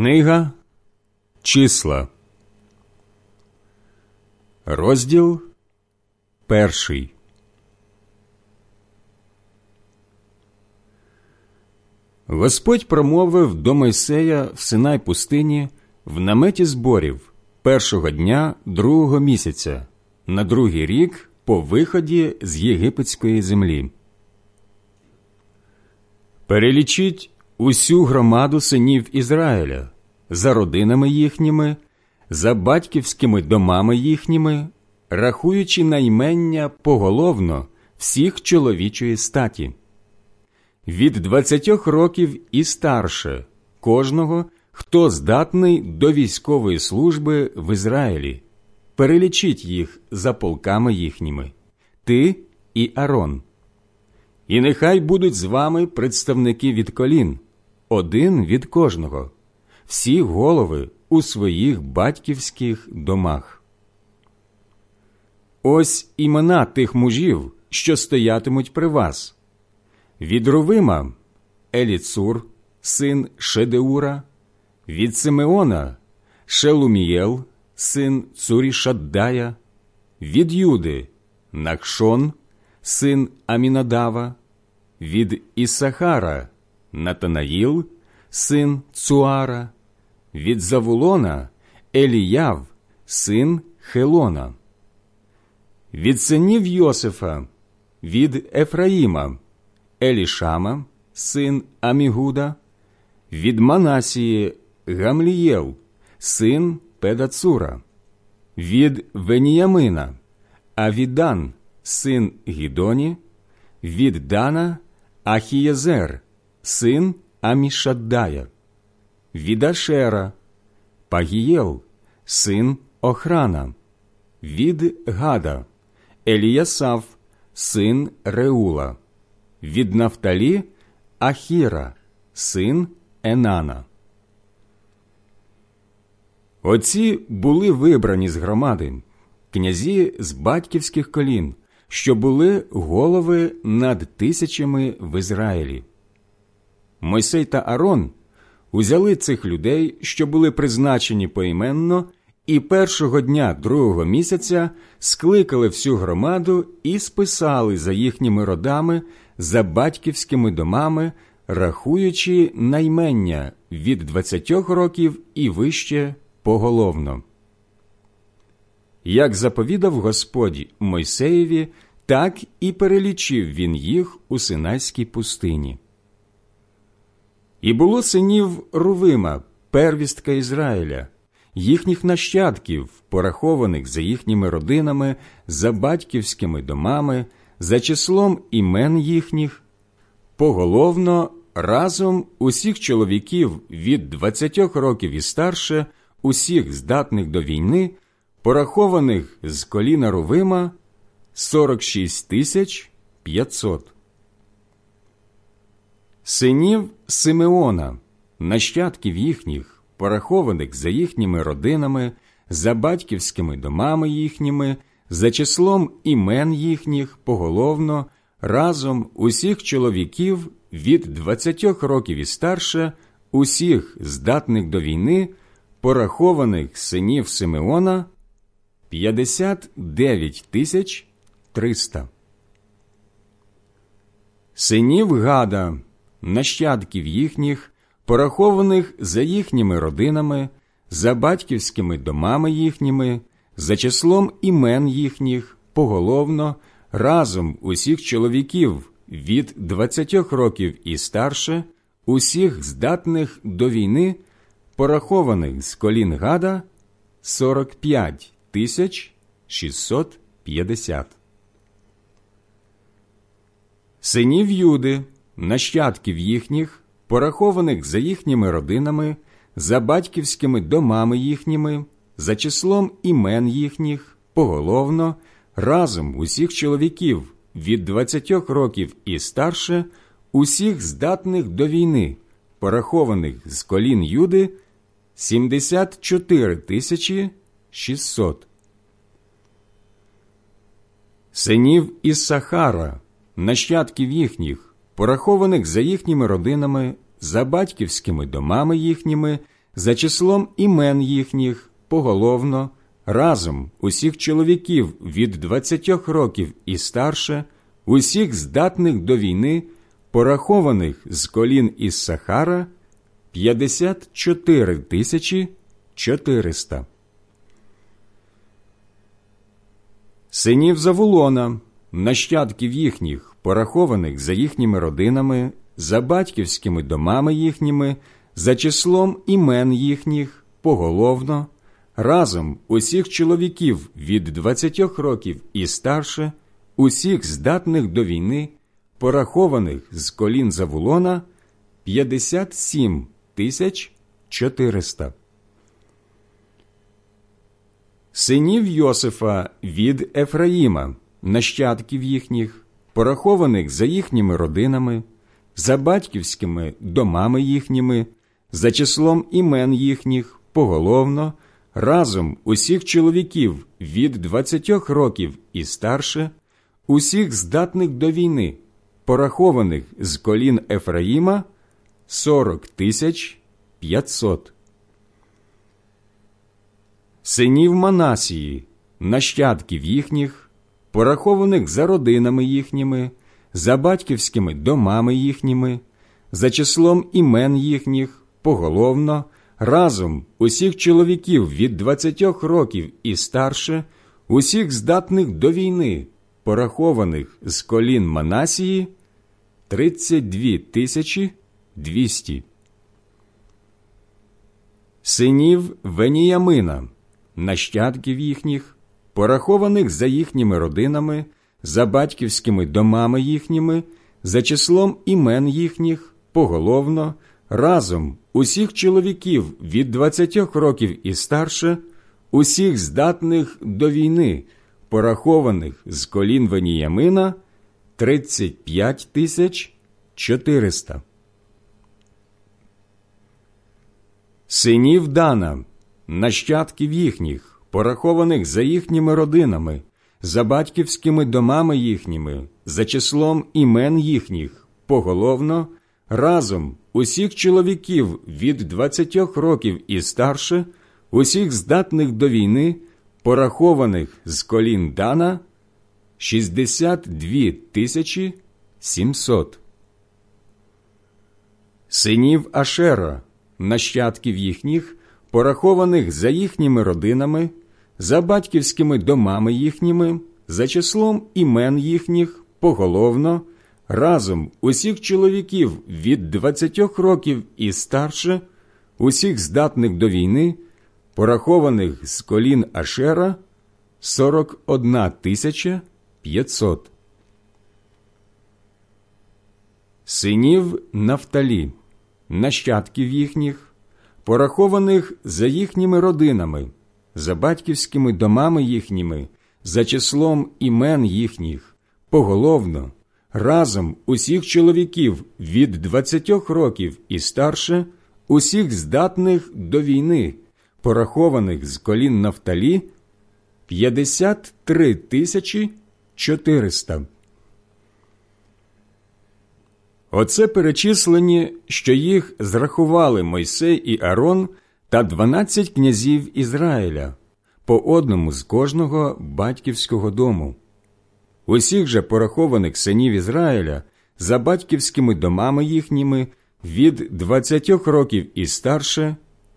Книга Числа, розділ перший. Господь промовив до Мойсея в Синай пустині в наметі зборів першого дня другого місяця, на другий рік по виході з єгипетської землі. Перелічіть усю громаду синів Ізраїля за родинами їхніми, за батьківськими домами їхніми, рахуючи наймення поголовно всіх чоловічої статі. Від двадцятьох років і старше кожного, хто здатний до військової служби в Ізраїлі, перелічіть їх за полками їхніми, ти і Арон. І нехай будуть з вами представники від колін, один від кожного, всі голови у своїх батьківських домах. Ось імена тих мужів, що стоятимуть при вас. Від Рувима Еліцур, син Шедеура, від Симеона Шелумієл, син Цурішаддая, від Юди Нахшон, син Амінадава, від Ісахара Натанаїл, син Цуара, від Завулона Еліяв, син Хелона, від синів Йосифа, від Ефраїма, Елішама, син Амігуда, від Манасії Гамлієл, син Педацура, від Веніямина, Авідан, син Гідоні, від Дана Ахієзер, син Амішаддая, від Ашера, Пагієл, син Охрана, від Гада, Еліясав, син Реула, від Нафталі Ахіра, син Енана. Оці були вибрані з громади, князі з батьківських колін, що були голови над тисячами в Ізраїлі. Мойсей та Арон узяли цих людей, що були призначені поіменно, і першого дня другого місяця скликали всю громаду і списали за їхніми родами, за батьківськими домами, рахуючи наймення від двадцятьох років і вище поголовно. Як заповідав Господь Мойсеєві, так і перелічив він їх у Синайській пустині. І було синів Рувима, первістка Ізраїля, їхніх нащадків, порахованих за їхніми родинами, за батьківськими домами, за числом імен їхніх, поголовно разом усіх чоловіків від двадцятьох років і старше, усіх здатних до війни, порахованих з коліна Рувима 46 тисяч 500. Синів Симеона, нащадків їхніх, порахованих за їхніми родинами, за батьківськими домами їхніми, за числом імен їхніх поголовно, разом усіх чоловіків від двадцятьох років і старше, усіх здатних до війни, порахованих синів Симеона 59 тисяч 300. Синів Гада, нащадків їхніх, порахованих за їхніми родинами, за батьківськими домами їхніми, за числом імен їхніх, поголовно, разом усіх чоловіків від двадцятьох років і старше, усіх здатних до війни, порахованих з колін Гада 45 тисяч 650. Синів Юди, нащадків їхніх, порахованих за їхніми родинами, за батьківськими домами їхніми, за числом імен їхніх, поголовно, разом усіх чоловіків від двадцятьох років і старше, усіх здатних до війни, порахованих з колін Юди 74 тисячі 600. Синів Іссахара, нащадків їхніх, порахованих за їхніми родинами, за батьківськими домами їхніми, за числом імен їхніх поголовно, разом усіх чоловіків від двадцятьох років і старше, усіх здатних до війни, порахованих з колін із Сахара, 54 тисячі 400. Синів Завулона, нащадків їхніх, порахованих за їхніми родинами, за батьківськими домами їхніми, за числом імен їхніх, поголовно, разом усіх чоловіків від двадцятьох років і старше, усіх здатних до війни, порахованих з колін Завулона, 57 тисяч 400. Синів Йосифа від Ефраїма, нащадків їхніх, порахованих за їхніми родинами, за батьківськими домами їхніми, за числом імен їхніх, поголовно, разом усіх чоловіків від двадцятьох років і старше, усіх здатних до війни, порахованих з колін Ефраїма, сорок тисяч п'ятсот. Синів Манасії, нащадків їхніх, порахованих за родинами їхніми, за батьківськими домами їхніми, за числом імен їхніх, поголовно, разом усіх чоловіків від двадцятьох років і старше, усіх здатних до війни, порахованих з колін Манасії, тридцять дві тисячі двісті. Синів Веніямина нащадків їхніх, порахованих за їхніми родинами, за батьківськими домами їхніми, за числом імен їхніх, поголовно, разом усіх чоловіків від двадцятьох років і старше, усіх здатних до війни, порахованих з колін Веніямина, 35 тисяч 400. Синів Дана нащадків їхніх, порахованих за їхніми родинами, за батьківськими домами їхніми, за числом імен їхніх, поголовно, разом усіх чоловіків від двадцятьох років і старше, усіх здатних до війни, порахованих з колін Дана, 62 тисячі 700. Синів Ашера, нащадків їхніх, порахованих за їхніми родинами, за батьківськими домами їхніми, за числом імен їхніх, поголовно, разом усіх чоловіків від двадцятьох років і старше, усіх здатних до війни, порахованих з колін Ашера, сорок одна тисяча п'ятсот. Синів Нафталі, нащадків їхніх, порахованих за їхніми родинами, за батьківськими домами їхніми, за числом імен їхніх, поголовно, разом усіх чоловіків від двадцятьох років і старше, усіх здатних до війни, порахованих з колін Нафталі, 53 тисячі 400. Оце перечислені, що їх зрахували Мойсей і Арон та дванадцять князів Ізраїля, по одному з кожного батьківського дому. Усіх же порахованих синів Ізраїля за батьківськими домами їхніми від двадцятьох років і старше,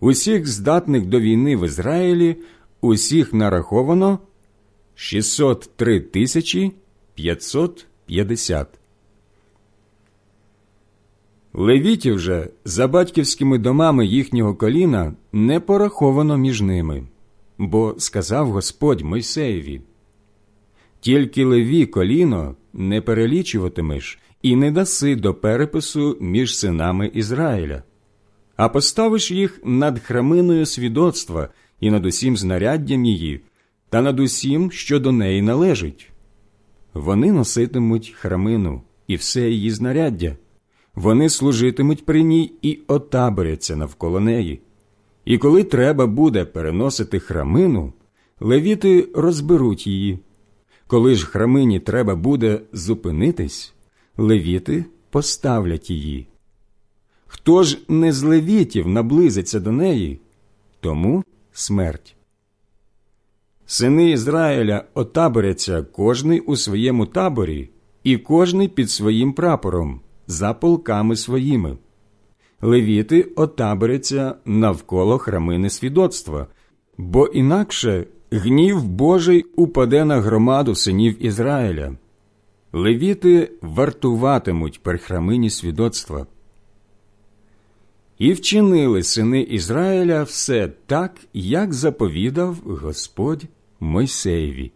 усіх здатних до війни в Ізраїлі, усіх нараховано 603 тисячі 550. Левітів же за батьківськими домами їхнього коліна не пораховано між ними, бо сказав Господь Мойсеєві тільки леві коліно не перелічуватимеш і не даси до перепису між синами Ізраїля, а поставиш їх над храминою свідоцтва і над усім знаряддям її, та над усім, що до неї належить. Вони носитимуть храмину і все її знаряддя вони служитимуть при ній і отаборяться навколо неї. І коли треба буде переносити храмину, левіти розберуть її. Коли ж храмині треба буде зупинитись, левіти поставлять її. Хто ж не з левітів наблизиться до неї, тому смерть. Сини Ізраїля отаборяться кожний у своєму таборі, і кожний під своїм прапором, за полками своїми. Левіти отаборяться навколо храмини свідоцтва, бо інакше гнів Божий упаде на громаду синів Ізраїля. Левіти вартуватимуть при храмині свідоцтва. І вчинили сини Ізраїля все так, як заповідав Господь Мойсеєві.